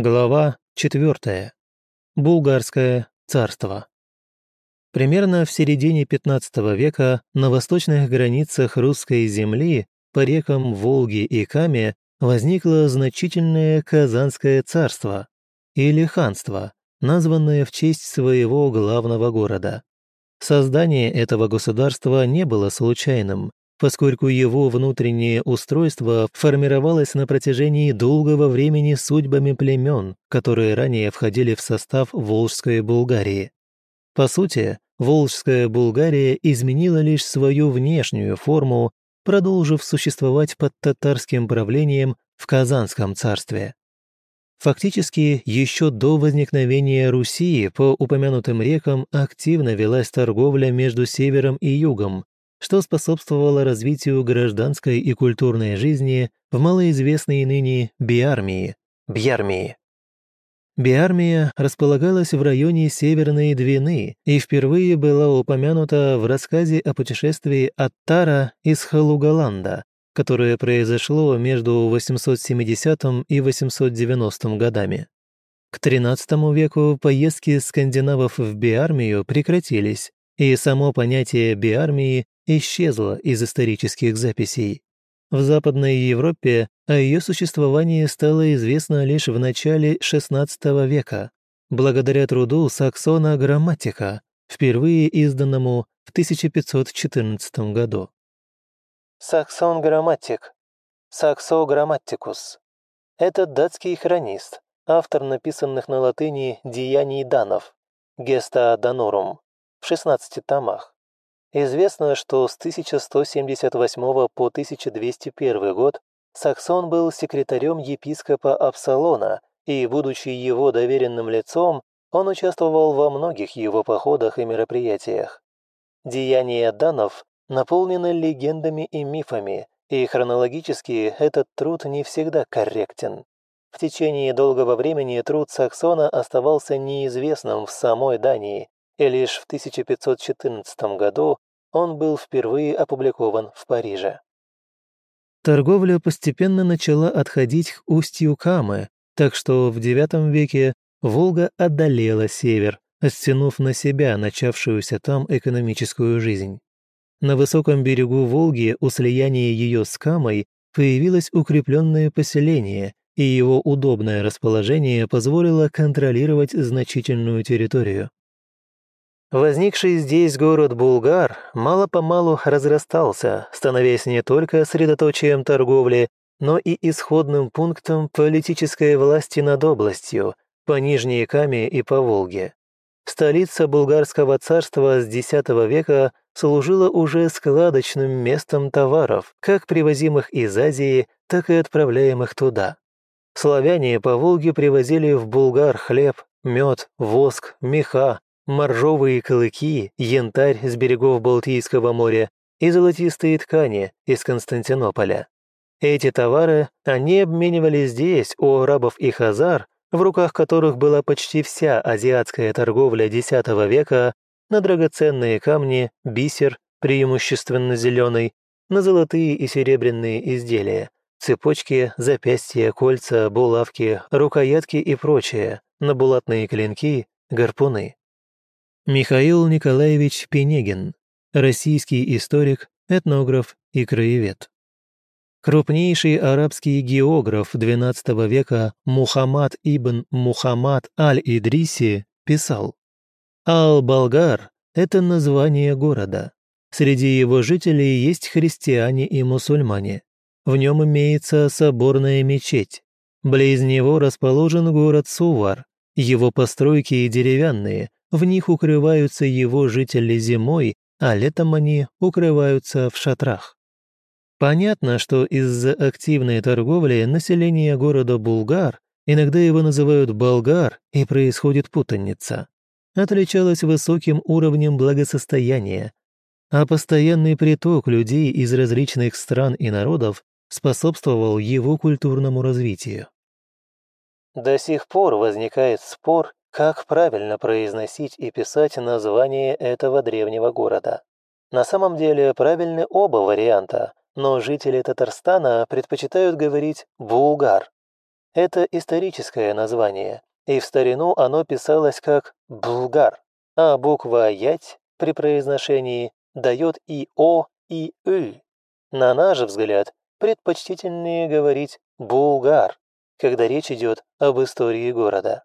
Глава 4. Булгарское царство. Примерно в середине XV века на восточных границах русской земли по рекам Волги и Каме возникло значительное Казанское царство или ханство, названное в честь своего главного города. Создание этого государства не было случайным, поскольку его внутреннее устройство формировалось на протяжении долгого времени судьбами племен, которые ранее входили в состав Волжской Булгарии. По сути, Волжская Булгария изменила лишь свою внешнюю форму, продолжив существовать под татарским правлением в Казанском царстве. Фактически, еще до возникновения Руси по упомянутым рекам активно велась торговля между севером и югом, что способствовало развитию гражданской и культурной жизни в малоизвестной ныне Биармии. Бьярмии. Биармия располагалась в районе Северной Двины и впервые была упомянута в рассказе о путешествии Аттара из Халугаланда, которое произошло между 870 и 890 годами. К XIII веку поездки скандинавов в Биармию прекратились, и само понятие биармии исчезло из исторических записей. В Западной Европе о ее существовании стало известно лишь в начале XVI века, благодаря труду Саксона Грамматика, впервые изданному в 1514 году. Саксон Грамматик, Саксо Грамматикус. Это датский хронист, автор написанных на латыни «Деяний данов» «Геста Данорум» в 16 томах. Известно, что с 1178 по 1201 год Саксон был секретарем епископа Апсалона, и, будучи его доверенным лицом, он участвовал во многих его походах и мероприятиях. Деяния данов наполнены легендами и мифами, и хронологически этот труд не всегда корректен. В течение долгого времени труд Саксона оставался неизвестным в самой Дании, и лишь в 1514 году он был впервые опубликован в Париже. Торговля постепенно начала отходить к устью Камы, так что в IX веке Волга одолела север, оттянув на себя начавшуюся там экономическую жизнь. На высоком берегу Волги у слияния ее с Камой появилось укрепленное поселение, и его удобное расположение позволило контролировать значительную территорию. Возникший здесь город Булгар мало-помалу разрастался, становясь не только средоточием торговли, но и исходным пунктом политической власти над областью, по Нижней Каме и по Волге. Столица Булгарского царства с X века служила уже складочным местом товаров, как привозимых из Азии, так и отправляемых туда. Славяне по Волге привозили в Булгар хлеб, мед, воск, меха, моржовые клыки, янтарь с берегов Балтийского моря и золотистые ткани из Константинополя. Эти товары они обменивали здесь у арабов и хазар, в руках которых была почти вся азиатская торговля X века, на драгоценные камни, бисер, преимущественно зеленый, на золотые и серебряные изделия, цепочки, запястья, кольца, булавки, рукоятки и прочее, на булатные клинки, гарпуны. Михаил Николаевич Пенегин, российский историк, этнограф и краевед. Крупнейший арабский географ XII века Мухаммад ибн Мухаммад аль-Идриси писал «Ал-Болгар – это название города. Среди его жителей есть христиане и мусульмане. В нем имеется соборная мечеть. Близ него расположен город Сувар. Его постройки деревянные – в них укрываются его жители зимой, а летом они укрываются в шатрах. Понятно, что из-за активной торговли население города Булгар, иногда его называют Болгар, и происходит путаница, отличалось высоким уровнем благосостояния, а постоянный приток людей из различных стран и народов способствовал его культурному развитию. До сих пор возникает спор как правильно произносить и писать название этого древнего города? На самом деле правильны оба варианта, но жители Татарстана предпочитают говорить «Булгар». Это историческое название, и в старину оно писалось как «Булгар», а буква «ять» при произношении дает и «о», и «ы». На наш взгляд, предпочтительнее говорить «булгар», когда речь идет об истории города.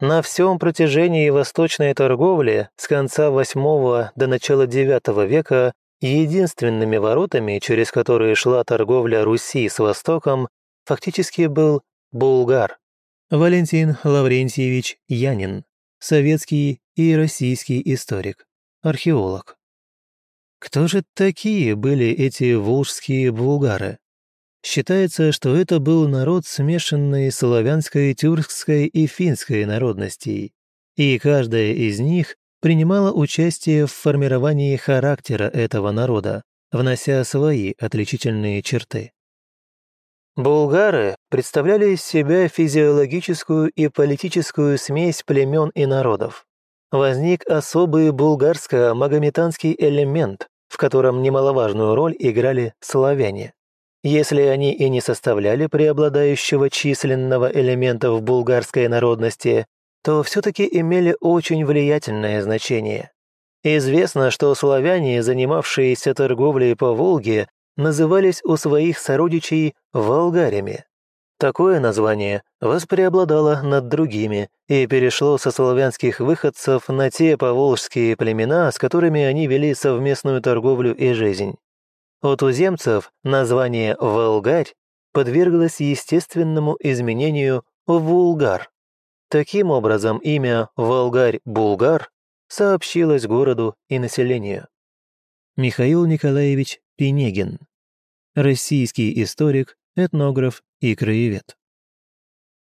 На всем протяжении восточной торговли с конца VIII до начала IX века единственными воротами, через которые шла торговля Руси с Востоком, фактически был Булгар. Валентин Лаврентьевич Янин, советский и российский историк, археолог. Кто же такие были эти волжские булгары? Считается, что это был народ смешанной славянской, тюркской и финской народностей, и каждая из них принимала участие в формировании характера этого народа, внося свои отличительные черты. Булгары представляли из себя физиологическую и политическую смесь племен и народов. Возник особый булгарско-магометанский элемент, в котором немаловажную роль играли славяне. Если они и не составляли преобладающего численного элемента в булгарской народности, то все-таки имели очень влиятельное значение. Известно, что славяне, занимавшиеся торговлей по Волге, назывались у своих сородичей «волгарями». Такое название воспреобладало над другими и перешло со славянских выходцев на те поволжские племена, с которыми они вели совместную торговлю и жизнь. У туземцев название «волгарь» подверглось естественному изменению в «вулгар». Таким образом, имя «Волгарь-Булгар» сообщилось городу и населению. Михаил Николаевич Пенегин. Российский историк, этнограф и краевед.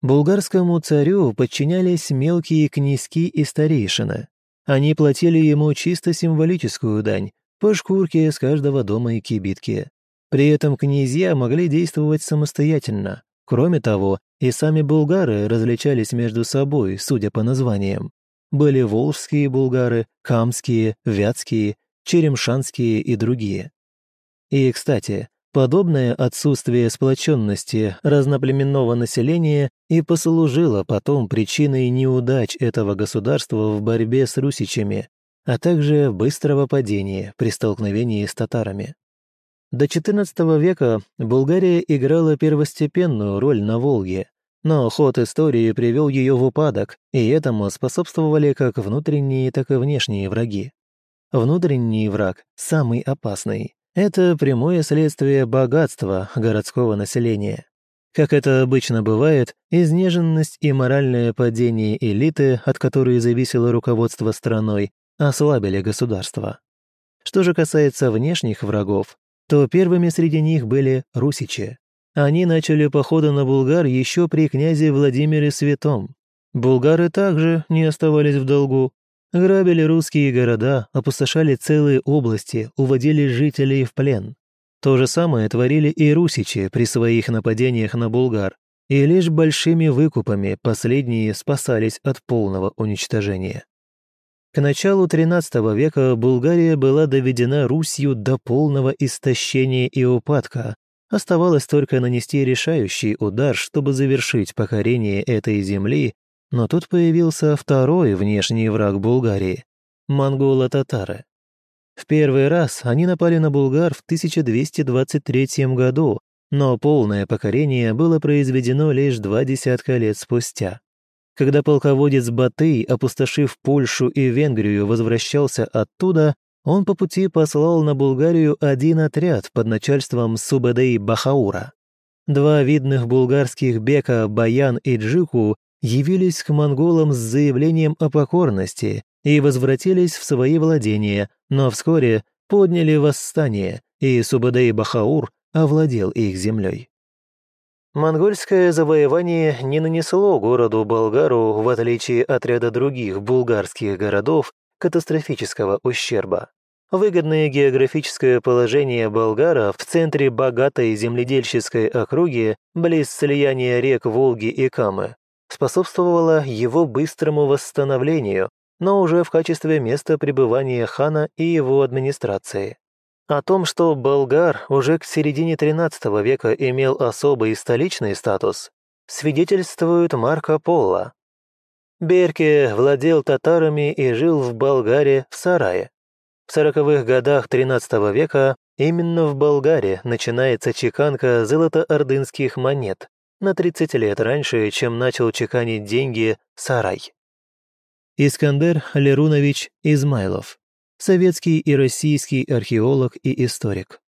Булгарскому царю подчинялись мелкие князьки и старейшины. Они платили ему чисто символическую дань, по шкурке с каждого дома и кибитки. При этом князья могли действовать самостоятельно. Кроме того, и сами булгары различались между собой, судя по названиям. Были волжские булгары, камские, вятские, черемшанские и другие. И, кстати, подобное отсутствие сплоченности разноплеменного населения и послужило потом причиной неудач этого государства в борьбе с русичами, а также быстрого падения при столкновении с татарами. До XIV века Булгария играла первостепенную роль на Волге, но ход истории привел ее в упадок, и этому способствовали как внутренние, так и внешние враги. Внутренний враг, самый опасный, это прямое следствие богатства городского населения. Как это обычно бывает, изнеженность и моральное падение элиты, от которой зависело руководство страной, ослабили государство. Что же касается внешних врагов, то первыми среди них были русичи. Они начали походы на Булгар еще при князе Владимире Святом. Булгары также не оставались в долгу. Грабили русские города, опустошали целые области, уводили жителей в плен. То же самое творили и русичи при своих нападениях на Булгар, и лишь большими выкупами последние спасались от полного уничтожения. К началу XIII века Булгария была доведена Русью до полного истощения и упадка. Оставалось только нанести решающий удар, чтобы завершить покорение этой земли, но тут появился второй внешний враг Булгарии – монголо-татары. В первый раз они напали на Булгар в 1223 году, но полное покорение было произведено лишь два десятка лет спустя. Когда полководец Батый, опустошив Польшу и Венгрию, возвращался оттуда, он по пути послал на Булгарию один отряд под начальством Субадей Бахаура. Два видных булгарских бека Баян и Джику явились к монголам с заявлением о покорности и возвратились в свои владения, но вскоре подняли восстание, и Субадей Бахаур овладел их землей. Монгольское завоевание не нанесло городу Болгару, в отличие от ряда других булгарских городов, катастрофического ущерба. Выгодное географическое положение Болгара в центре богатой земледельческой округи, близ слияния рек Волги и Камы, способствовало его быстрому восстановлению, но уже в качестве места пребывания хана и его администрации. О том, что болгар уже к середине XIII века имел особый столичный статус, свидетельствует Марко Поло. Берке владел татарами и жил в Болгарии в сарае. В сороковых годах XIII века именно в Болгарии начинается чеканка золотоордынских монет на 30 лет раньше, чем начал чеканить деньги Сарай. Искандер Лерунович Измайлов, советский и российский археолог и историк.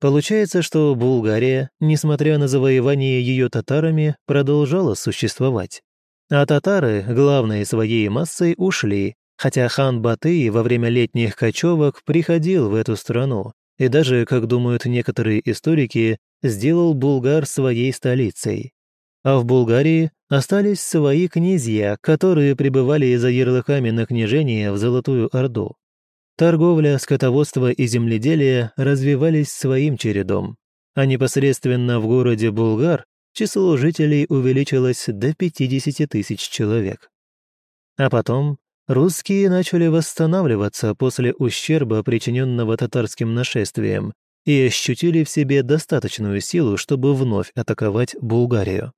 Получается, что Булгария, несмотря на завоевание ее татарами, продолжала существовать. А татары, главной своей массой, ушли, хотя хан Батый во время летних кочевок приходил в эту страну и даже, как думают некоторые историки, сделал Булгар своей столицей. А в Булгарии остались свои князья, которые пребывали за ярлыками на княжение в Золотую Орду. Торговля, скотоводство и земледелие развивались своим чередом, а непосредственно в городе Булгар число жителей увеличилось до 50 тысяч человек. А потом русские начали восстанавливаться после ущерба, причиненного татарским нашествием, и ощутили в себе достаточную силу, чтобы вновь атаковать Булгарию.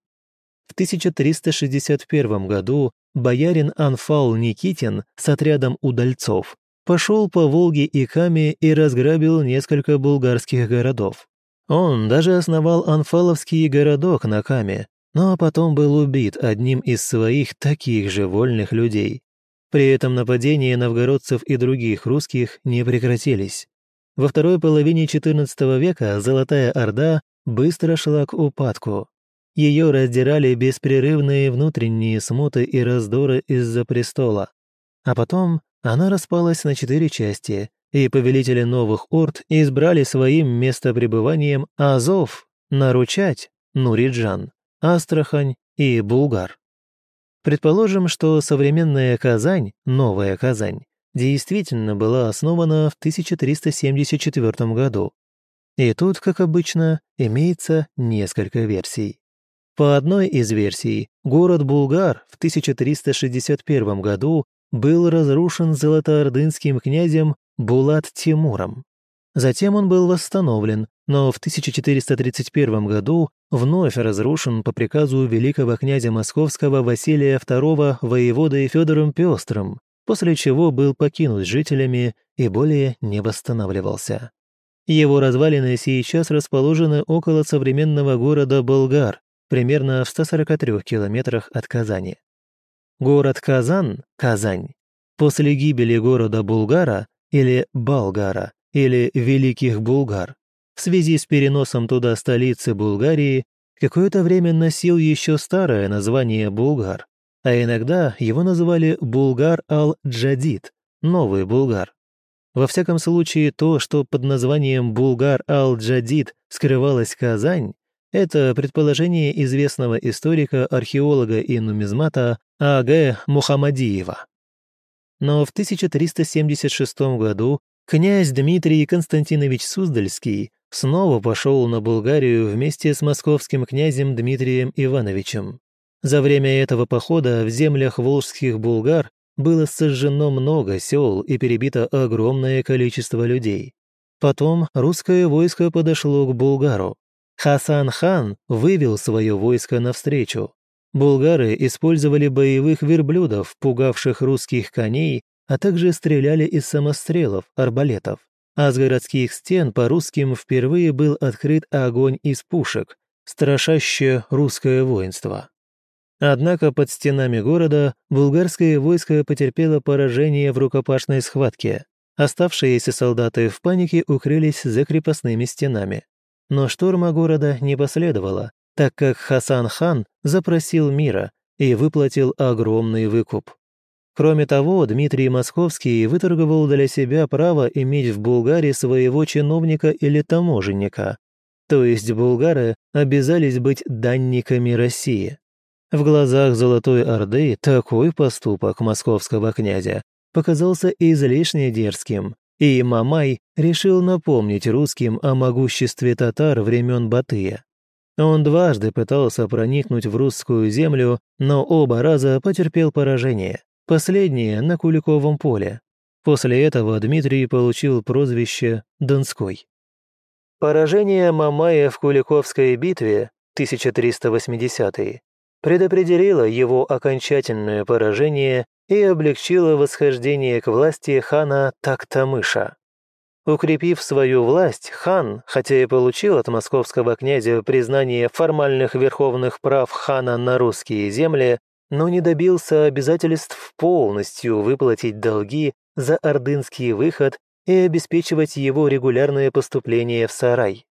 В 1361 году боярин Анфал Никитин с отрядом удальцов пошел по Волге и Каме и разграбил несколько булгарских городов. Он даже основал Анфаловский городок на Каме, но потом был убит одним из своих таких же вольных людей. При этом нападения новгородцев и других русских не прекратились. Во второй половине XIV века Золотая Орда быстро шла к упадку. Ее раздирали беспрерывные внутренние смуты и раздоры из-за престола. А потом она распалась на четыре части, и повелители новых орд избрали своим местопребыванием Азов, Наручать, Нуриджан, Астрахань и Булгар. Предположим, что современная Казань, Новая Казань, действительно была основана в 1374 году. И тут, как обычно, имеется несколько версий. По одной из версий, город Булгар в 1361 году был разрушен золотоордынским князем Булат Тимуром. Затем он был восстановлен, но в 1431 году вновь разрушен по приказу великого князя московского Василия II воеводой Федором Пестрым, после чего был покинут жителями и более не восстанавливался. Его развалины сейчас расположены около современного города Болгар, примерно в 143 километрах от Казани. Город Казан, Казань, после гибели города Булгара или Болгара или Великих Булгар, в связи с переносом туда столицы Булгарии, какое-то время носил еще старое название Булгар, а иногда его называли Булгар ал-Джадид, Новый Булгар. Во всяком случае, то, что под названием Булгар ал-Джадид скрывалась Казань, это предположение известного историка, археолога и нумизмата А.Г. Мухаммадиева. Но в 1376 году князь Дмитрий Константинович Суздальский снова пошел на Булгарию вместе с московским князем Дмитрием Ивановичем. За время этого похода в землях волжских булгар было сожжено много сел и перебито огромное количество людей. Потом русское войско подошло к Булгару, Хасан-хан вывел свое войско навстречу. Булгары использовали боевых верблюдов, пугавших русских коней, а также стреляли из самострелов, арбалетов. А с городских стен по русским впервые был открыт огонь из пушек, страшащее русское воинство. Однако под стенами города булгарское войско потерпело поражение в рукопашной схватке. Оставшиеся солдаты в панике укрылись за крепостными стенами. Но штурма города не последовало, так как Хасан-хан запросил мира и выплатил огромный выкуп. Кроме того, Дмитрий Московский выторговал для себя право иметь в Булгарии своего чиновника или таможенника, то есть булгары обязались быть данниками России. В глазах Золотой Орды такой поступок московского князя показался излишне дерзким, и Мамай решил напомнить русским о могуществе татар времен Батыя. Он дважды пытался проникнуть в русскую землю, но оба раза потерпел поражение, последнее на Куликовом поле. После этого Дмитрий получил прозвище «Донской». Поражение Мамая в Куликовской битве 1380 предопределила его окончательное поражение и облегчила восхождение к власти хана Тактамыша. Укрепив свою власть, хан, хотя и получил от московского князя признание формальных верховных прав хана на русские земли, но не добился обязательств полностью выплатить долги за ордынский выход и обеспечивать его регулярное поступление в сарай.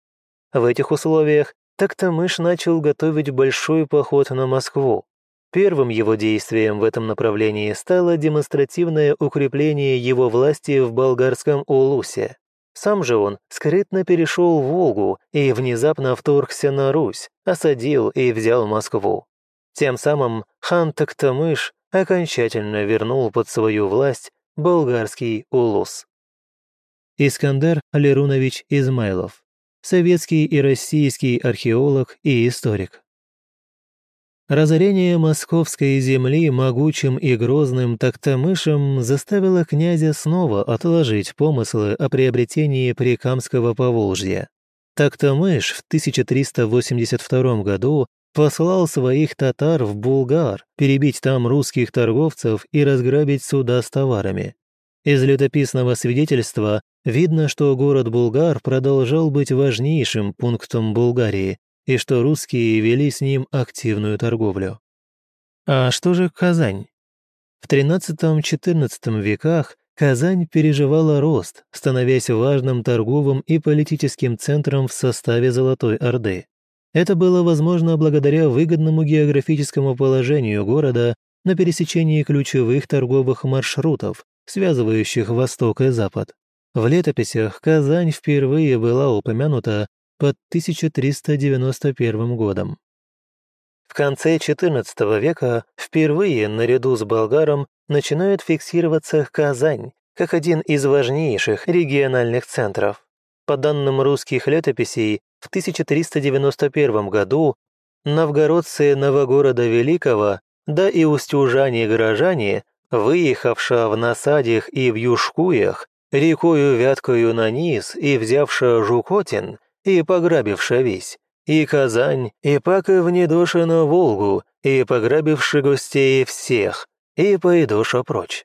В этих условиях Тактамыш начал готовить большой поход на Москву. Первым его действием в этом направлении стало демонстративное укрепление его власти в болгарском Улусе. Сам же он скрытно перешел Волгу и внезапно вторгся на Русь, осадил и взял Москву. Тем самым хан Тактамыш окончательно вернул под свою власть болгарский Улус. Искандер Алирунович Измайлов советский и российский археолог и историк. Разорение московской земли могучим и грозным Токтамышем заставило князя снова отложить помыслы о приобретении Прикамского Поволжья. Токтамыш в 1382 году послал своих татар в Булгар перебить там русских торговцев и разграбить суда с товарами. Из летописного свидетельства видно, что город Булгар продолжал быть важнейшим пунктом Булгарии и что русские вели с ним активную торговлю. А что же Казань? В XIII-XIV веках Казань переживала рост, становясь важным торговым и политическим центром в составе Золотой Орды. Это было возможно благодаря выгодному географическому положению города на пересечении ключевых торговых маршрутов, связывающих Восток и Запад. В летописях Казань впервые была упомянута под 1391 годом. В конце XIV века впервые наряду с Болгаром начинает фиксироваться Казань как один из важнейших региональных центров. По данным русских летописей, в 1391 году новгородцы Новогорода Великого, да и устюжане-горожане выехавша в насадях и в юшкуях, рекою вяткою на низ и взявша Жукотин, и пограбивша весь, и Казань, и пака внедоша на Волгу, и пограбивши гостей всех, и пойдоша прочь.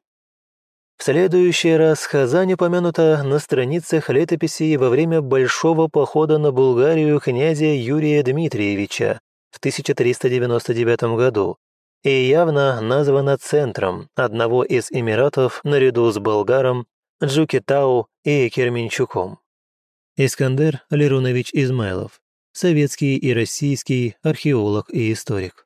В следующий раз Казань упомянута на страницах летописей во время большого похода на Булгарию князя Юрия Дмитриевича в 1399 году, и явно названа центром одного из эмиратов наряду с Болгаром, Джукитау и Керменчуком. Искандер Лерунович Измайлов, советский и российский археолог и историк.